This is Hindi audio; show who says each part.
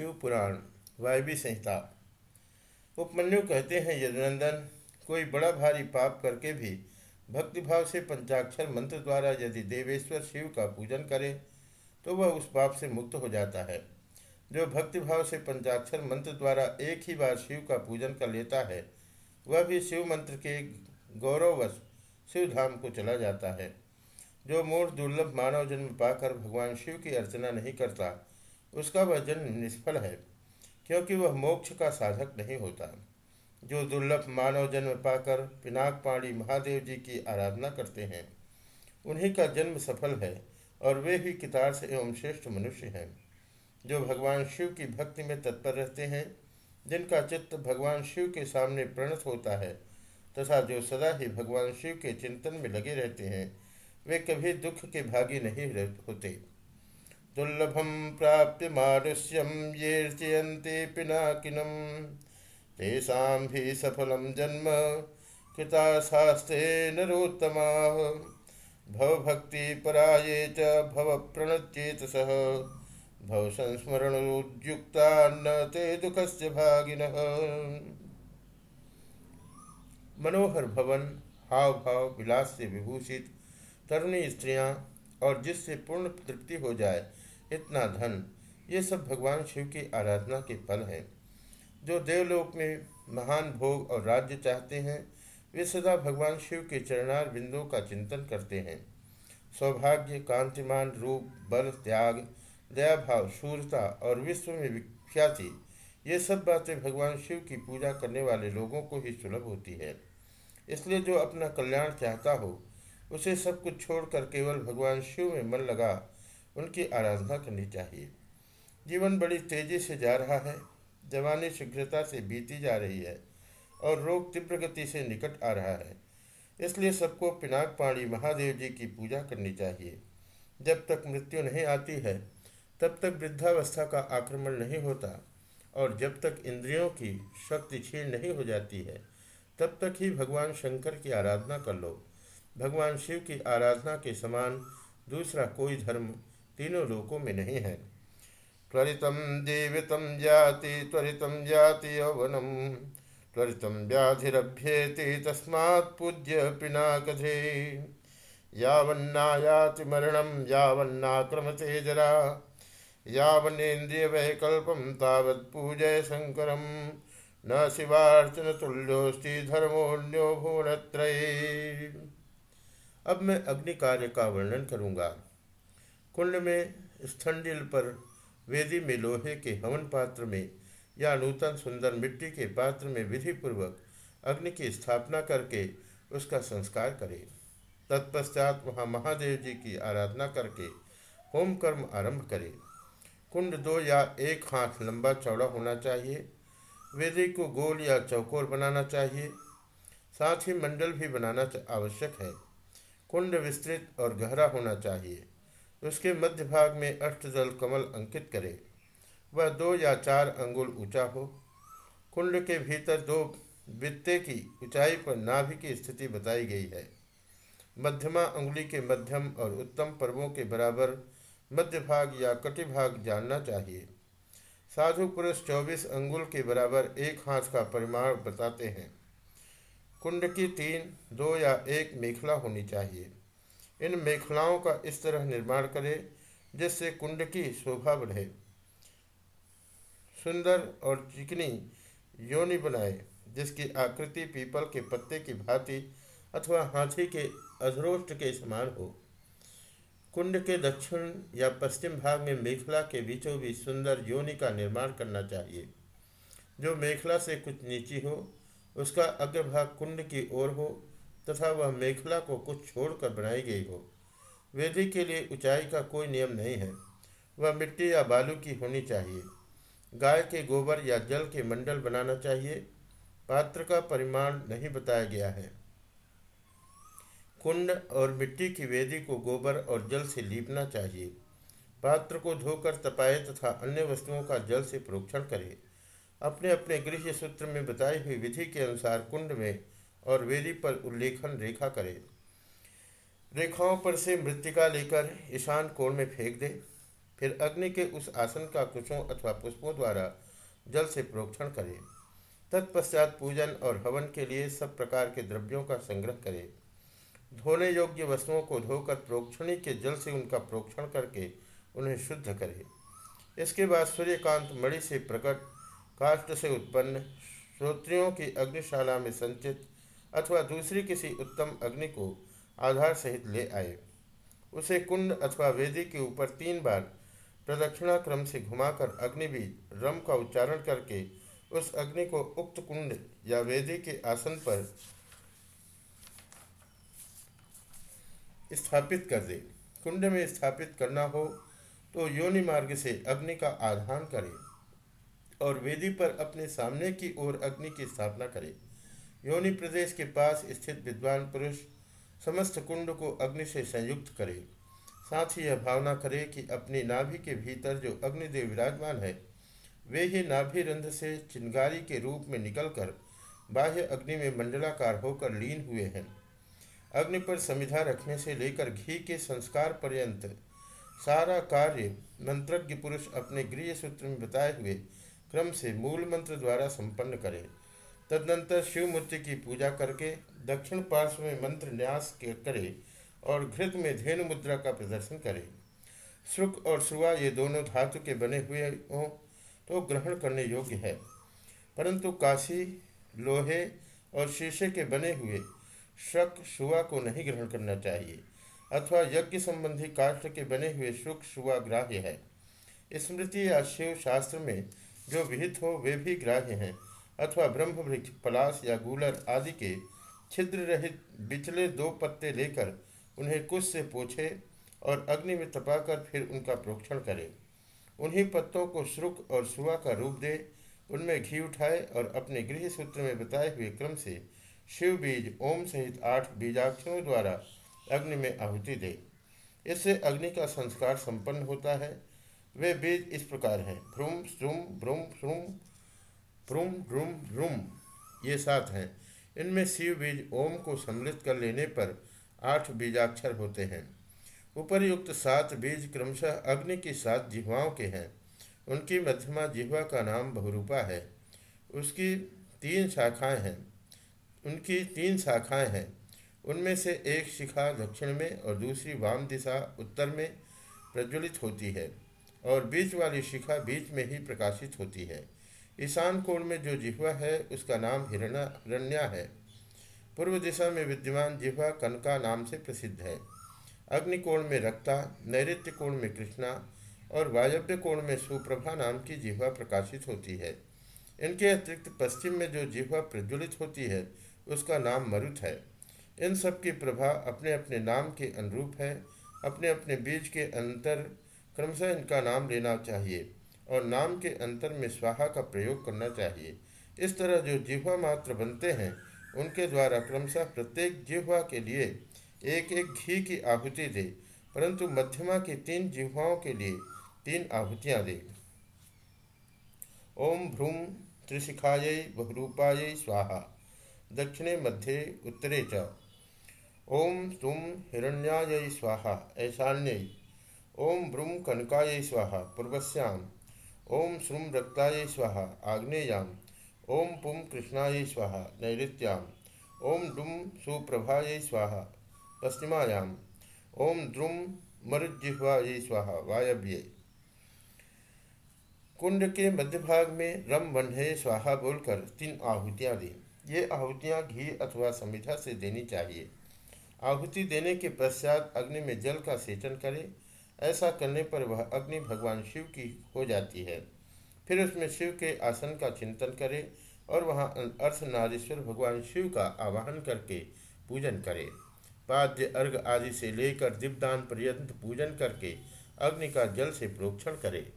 Speaker 1: शिव पुराण वायवी संहिता। उपमन्यु कहते हैं, यदुनंदन, कोई बड़ा भारी पाप करके भी भक्तिभाव से पंचाक्षर मंत्र द्वारा यदि देवेश्वर शिव का पूजन करे तो वह उस पाप से मुक्त हो जाता है। जो भक्तिभाव से पंचाक्षर मंत्र द्वारा एक ही बार शिव का पूजन कर लेता है, वह भी शिव मंत्र के गौरववश शिव धाम को चला जाता है। जो मूर्ख दुर्लभ मानव जन्म पाकर भगवान शिव की अर्चना नहीं करता उसका वह जन्म निष्फल है, क्योंकि वह मोक्ष का साधक नहीं होता। जो दुर्लभ मानव जन्म पाकर पिनाक पाणी महादेव जी की आराधना करते हैं, उन्हीं का जन्म सफल है और वे ही कितार्थ एवं श्रेष्ठ मनुष्य हैं। जो भगवान शिव की भक्ति में तत्पर रहते हैं, जिनका चित्त भगवान शिव के सामने प्रणत होता है, तथा जो सदा ही भगवान शिव के चिंतन में लगे रहते हैं, वे कभी दुख के भागी नहीं होते। दुर्लभम प्राप्य मानुष्यम ये चयंते पिनाकिनम तेषा भी सफलम जन्म कृता शास्त्रे नरोत्तमा। भक्ति पराये च भव भव संस्मरणोद्युक्ता न ते दुखस्य भागिन। मनोहर भवन हाव भाव विलास से विभूषित, तरुणी स्त्रियाँ और जिससे पूर्ण तृप्ति हो जाए, इतना धन। ये सब भगवान शिव की आराधना के फल हैं। जो देवलोक में महान भोग और राज्य चाहते हैं, वे सदा भगवान शिव के चरणार बिंदुओं का चिंतन करते हैं। सौभाग्य, कांतिमान रूप, बल, त्याग दया भाव शूरता और विश्व में विख्याति, ये सब बातें भगवान शिव की पूजा करने वाले लोगों को ही सुलभ होती है। इसलिए जो अपना कल्याण चाहता हो उसे सब कुछ छोड़कर केवल भगवान शिव में मन लगा, उनकी आराधना करनी चाहिए। जीवन बड़ी तेज़ी से जा रहा है, जवानी शीघ्रता से बीती जा रही है, और रोग तीव्र गति से निकट आ रहा है। इसलिए सबको पिनाक पाणी महादेव जी की पूजा करनी चाहिए। जब तक मृत्यु नहीं आती है, तब तक वृद्धावस्था का आक्रमण नहीं होता, और जब तक इंद्रियों की शक्ति क्षीण नहीं हो जाती है, तब तक ही भगवान शंकर की आराधना कर लो। भगवान शिव की आराधना के समान दूसरा कोई धर्म तीनों लोकों में नहीं है। त्वरितम जीवित जाति त्वरितम जाति यौवनम त्वरितम व्याधिरभ्येति, तस्मात् पूज्य यावन्नायाति मरणम यावन्नाक्रमते जरा। यावनेन्द्रिय वैकल्पम तावत् पूजय शंकरम न शिवार्चन तुल्योस्ति धर्मोन्यो भुवनत्रये अब मैं अग्नि कार्य का वर्णन करूँगा। कुंड में स्थंडिल पर वेदी में लोहे के हवन पात्र में या नूतन सुंदर मिट्टी के पात्र में विधि पूर्वक अग्नि की स्थापना करके उसका संस्कार करें। तत्पश्चात वहाँ महादेव जी की आराधना करके होम कर्म आरंभ करें। कुंड दो या एक हाथ लंबा चौड़ा होना चाहिए। वेदी को गोल या चौकोर बनाना चाहिए। साथ ही मंडल भी बनाना आवश्यक है। कुंड विस्तृत और गहरा होना चाहिए। उसके मध्य भाग में अष्टदल कमल अंकित करे। वह दो या चार अंगुल ऊँचा हो। कुंड के भीतर दो वित्ते की ऊंचाई पर नाभि की स्थिति बताई गई है। मध्यमा अंगुली के मध्यम और उत्तम पर्वों के बराबर मध्य भाग या कटि भाग जानना चाहिए। साधु पुरुष चौबीस अंगुल के बराबर एक हाथ का परिमाण बताते हैं। कुंड की तीन, दो या एक मेखला होनी चाहिए। इन मेखलाओं का इस तरह निर्माण करें, जिससे कुंड की शोभा बढ़े। सुंदर और चिकनी योनि बनाए, जिसकी आकृति पीपल के पत्ते की भांति अथवा हाथी के अधरोष्ट के समान हो। कुंड के दक्षिण या पश्चिम भाग में मेखला के बीचों बीच सुंदर योनि का निर्माण करना चाहिए। जो मेखला से कुछ नीची हो उसका अग्रभाग कुंड की ओर हो तथा वह मेखला को कुछ छोड़कर बनाई गई हो। वेदी के लिए ऊंचाई का कोई नियम नहीं है। वह मिट्टी या बालू की होनी चाहिए। गाय के गोबर या जल के मंडल बनाना चाहिए। पात्र का परिमाण नहीं बताया गया है। कुंड और मिट्टी की वेदी को गोबर और जल से लीपना चाहिए। पात्र को धोकर तपाए तथा अन्य वस्तुओं का जल से प्रोक्षण करें। अपने अपने गृह सूत्र में बताई हुई विधि के अनुसार कुंड में और वेदी पर उल्लेखन रेखा करें। रेखाओं पर से मृतिका लेकर ईशान कोण में फेंक दे। फिर अग्नि के उस आसन का कुशों अथवा पुष्पों द्वारा जल से प्रोक्षण करे। तत्पश्चात पूजन और हवन के लिए सब प्रकार के द्रव्यों का संग्रह करे। धोने योग्य वस्तुओं को धोकर प्रोक्षणी के जल से उनका प्रोक्षण करके उन्हें शुद्ध करे। इसके बाद सूर्यकांत मणि से प्रकट काष्ट से उत्पन्न श्रोत्रियों की अग्निशाला में संचित अथवा दूसरी किसी उत्तम अग्नि को आधार सहित ले आए। उसे कुंड अथवा वेदी के ऊपर तीन बार प्रदक्षिणा क्रम से घुमाकर अग्निबीज रम का उच्चारण करके उस अग्नि को उक्त कुंड या वेदी के आसन पर स्थापित कर दे। कुंड में स्थापित करना हो तो योनि मार्ग से अग्नि का आधान करे। और वेदी पर अपने सामने की ओर अग्नि की स्थापना करे। योनि प्रदेश के पास स्थित विद्वान पुरुष समस्त कुंड को अग्नि से संयुक्त करे। साथ ही यह भावना करे कि अपनी नाभि के भीतर जो अग्निदेव विराजमान है, वे ही नाभि रंध्र से चिंगारी के रूप में निकलकर बाह्य अग्नि में मंडलाकार होकर लीन हुए हैं। अग्नि पर संविधा रखने से लेकर घी के संस्कार पर्यंत सारा कार्य मंत्रज्ञ पुरुष अपने गृह सूत्र में बताए हुए क्रम से मूल मंत्र द्वारा संपन्न करें। तदनंतर शिव मूर्ति की पूजा करके दक्षिण पार्श्व में मंत्र न्यास करें और घृत में धेनु मुद्रा का प्रदर्शन करें। सुख और सुवा ये दोनों धातु के बने हुए हों तो ग्रहण करने योग्य है। परंतु काशी, लोहे और शीशे के बने हुए शक शुआ को नहीं ग्रहण करना चाहिए, अथवा यज्ञ संबंधी काष्ठ के बने हुए शुक शुआ ग्राह्य है। स्मृति या शिव शास्त्र में जो विहित हो, वे भी ग्राह्य हैं। अथवा ब्रह्म वृक्ष पलाश या गूलर आदि के छिद्र रहित बिचले दो पत्ते लेकर उन्हें कुछ से पोछे और अग्नि में तपाकर फिर उनका प्रोक्षण करे। उन्हीं पत्तों को श्रुक और सुआ का रूप दे, उनमें घी उठाए और अपने गृह सूत्र में बताए हुए क्रम से शिव बीज, ओम सहित आठ बीजाक्षरों द्वारा अग्नि में आहुति दे। इससे अग्नि का संस्कार संपन्न होता है वे बीज इस प्रकार हैं। भ्रूम श्रुम भ्रूम श्रुम भ्रूम ड्रुम ड्रुम ये सात हैं। इनमें शिव बीज ओम को सम्मिलित कर लेने पर आठ बीजाक्षर होते हैं। उपरयुक्त सात बीज क्रमशः अग्नि की सात जिह्वाओं के हैं। उनकी मध्यमा जिह्वा का नाम बहुरूपा है। उसकी तीन शाखाएँ हैं। उनकी तीन शाखाएँ हैं। उनमें से एक शिखा दक्षिण में और दूसरी वाम दिशा उत्तर में प्रज्वलित होती है। और बीच वाली शिखा बीच में ही प्रकाशित होती है। ईशान कोण में जो जिह्वा है, उसका नाम हिरणा, हिरण्या है। पूर्व दिशा में विद्यमान जिह्वा कनका नाम से प्रसिद्ध है। अग्निकोण में रक्ता नैत्य कोण में कृष्णा और वायव्य कोण में सुप्रभा नाम की जिह्वा प्रकाशित होती है। इनके अतिरिक्त पश्चिम में जो जिह्वा प्रज्वलित होती है, उसका नाम मरुत है। इन सब की प्रभा अपने अपने नाम के अनुरूप है, अपने अपने बीज के अंतर क्रमशः इनका नाम लेना चाहिए और नाम के अंतर में स्वाहा का प्रयोग करना चाहिए। इस तरह जो जिह्वा मात्र बनते हैं, उनके द्वारा क्रमशः प्रत्येक जिह्वा के लिए एक एक घी की आहुति दे, परंतु मध्यमा की तीन जिह्वाओं के लिए तीन आहुतियाँ दे। ओम भ्रूम त्रिशिखाय बहुरूपाय स्वाहा, दक्षिणे, मध्य, उत्तरे च। ओम तुम हिरण्याय स्वाहा, ऐशान्य। ओम ब्रूम कनकाय स्वाहा, पूर्वस्याम। ओम श्रुम रक्ताय स्वाहा, आग्नेयाम। ओम पुम कृष्णाय स्वाहा, नैऋत्याम। ओम डुम सुप्रभाय स्वाहा, पश्चिमायाम। ओम द्रुम मरुजिह्वाय स्वाहा, वायव्ये। कुंड के मध्य भाग में रम बंधे स्वाहा बोलकर तीन आहुतियाँ दी। ये आहुतियाँ घी अथवा समिधा से देनी चाहिए। आहुति देने के पश्चात अग्नि में जल का सेचन करें। ऐसा करने पर वह अग्नि भगवान शिव की हो जाती है। फिर उसमें शिव के आसन का चिंतन करें और वहाँ अर्धनारीश्वर भगवान शिव का आवाहन करके पूजन करें। पाद्य अर्घ आदि से लेकर दीपदान पर्यंत पूजन करके अग्नि का जल से प्रोक्षण करें।